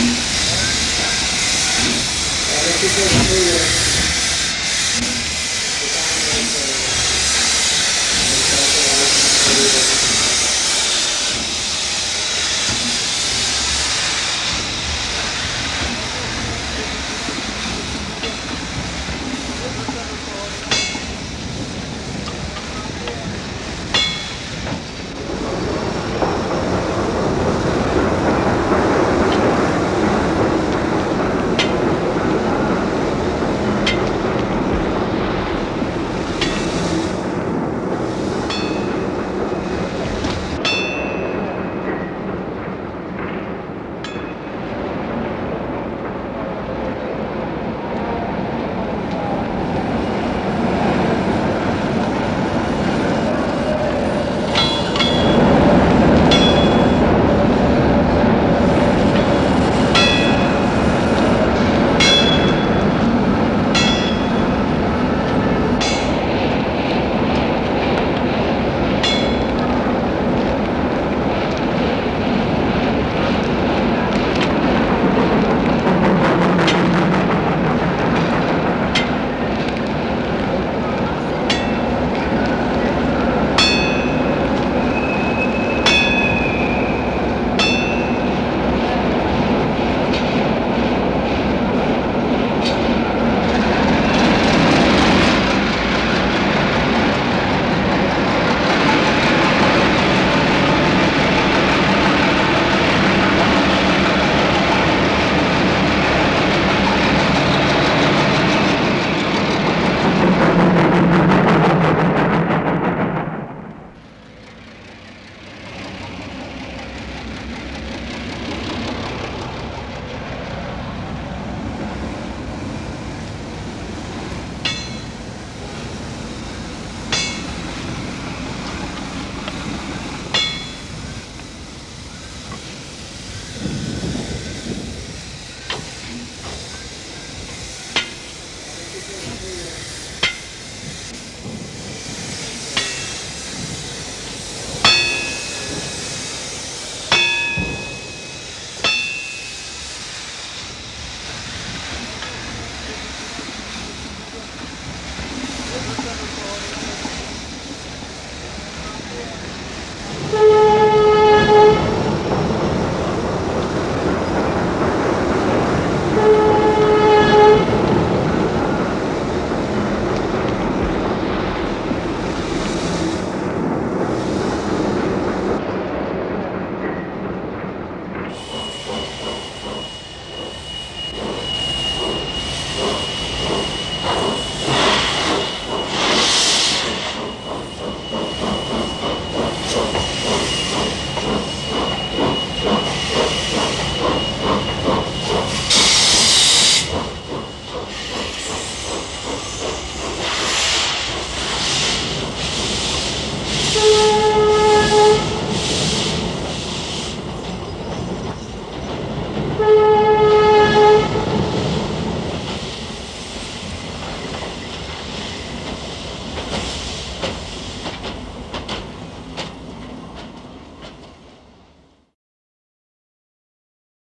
Olha que